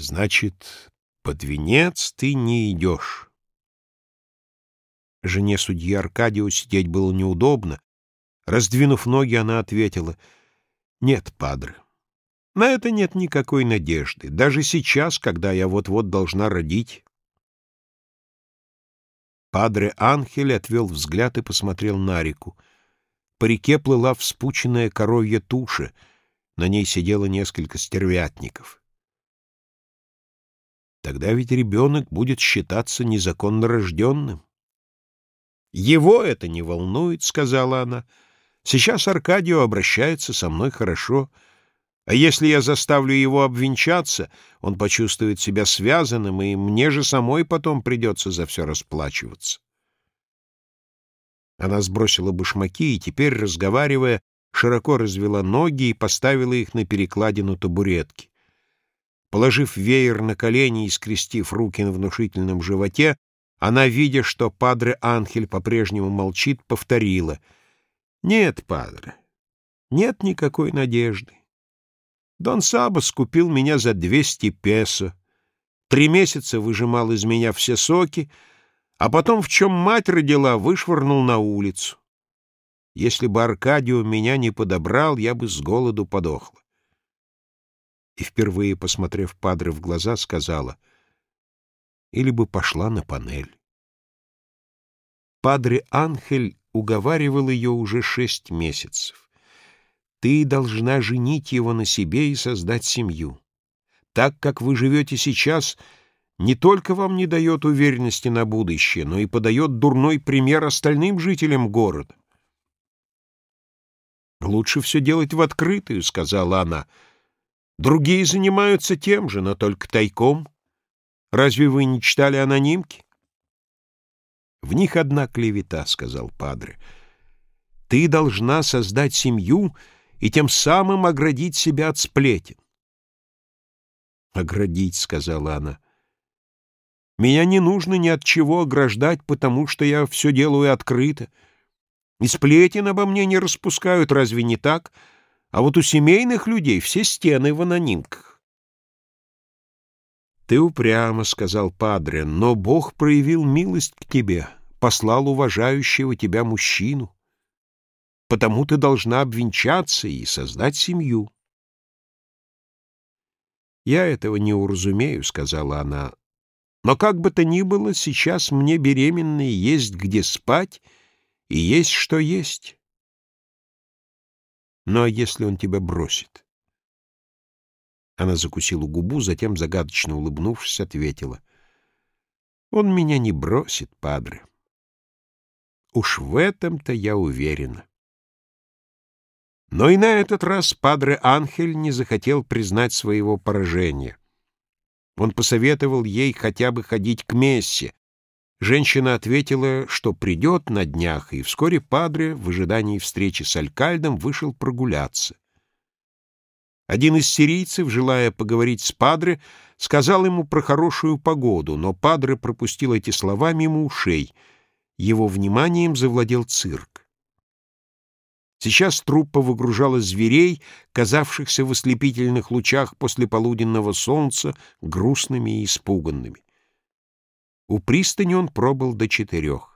Значит, под венец ты не идешь. Жене судьи Аркадио сидеть было неудобно. Раздвинув ноги, она ответила, «Нет, падре, на это нет никакой надежды, даже сейчас, когда я вот-вот должна родить». Падре Анхель отвел взгляд и посмотрел на реку. По реке плыла вспученная коровья туша, на ней сидело несколько стервятников. Тогда ведь ребенок будет считаться незаконно рожденным. «Его это не волнует», — сказала она. «Сейчас Аркадио обращается со мной хорошо. А если я заставлю его обвенчаться, он почувствует себя связанным, и мне же самой потом придется за все расплачиваться». Она сбросила башмаки и теперь, разговаривая, широко развела ноги и поставила их на перекладину табуретки. Положив веер на колени и скрестив руки на внушительном животе, она, видя, что падре Анхель по-прежнему молчит, повторила. «Нет, падре, нет никакой надежды. Дон Саба скупил меня за двести песо, три месяца выжимал из меня все соки, а потом, в чем мать родила, вышвырнул на улицу. Если бы Аркадио меня не подобрал, я бы с голоду подохла и, впервые посмотрев Падре в глаза, сказала, «Или бы пошла на панель». Падре Анхель уговаривал ее уже шесть месяцев. «Ты должна женить его на себе и создать семью. Так, как вы живете сейчас, не только вам не дает уверенности на будущее, но и подает дурной пример остальным жителям города». «Лучше все делать в открытую», — сказала она, — Другие занимаются тем же, но только тайком. Разве вы не читали анонимки? В них одна клевета, — сказал Падре. Ты должна создать семью и тем самым оградить себя от сплетен. «Оградить», — сказала она. «Меня не нужно ни от чего ограждать, потому что я все делаю открыто. И сплетен обо мне не распускают, разве не так?» А вот у семейных людей все стены в анонимках. «Ты упрямо», — сказал Падре, — «но Бог проявил милость к тебе, послал уважающего тебя мужчину. Потому ты должна обвенчаться и создать семью». «Я этого не уразумею», — сказала она. «Но как бы то ни было, сейчас мне беременной есть где спать и есть что есть». Ну а если он тебя бросит? Она закусила губу, затем, загадочно улыбнувшись, ответила. Он меня не бросит, падре. Уж в этом-то я уверена. Но и на этот раз падре Анхель не захотел признать своего поражения. Он посоветовал ей хотя бы ходить к мессе, Женщина ответила, что придет на днях, и вскоре Падре в ожидании встречи с Алькальдом вышел прогуляться. Один из сирийцев, желая поговорить с Падре, сказал ему про хорошую погоду, но Падре пропустил эти слова мимо ушей. Его вниманием завладел цирк. Сейчас труппа выгружала зверей, казавшихся в ослепительных лучах после полуденного солнца грустными и испуганными. У пристани он пробыл до четырех.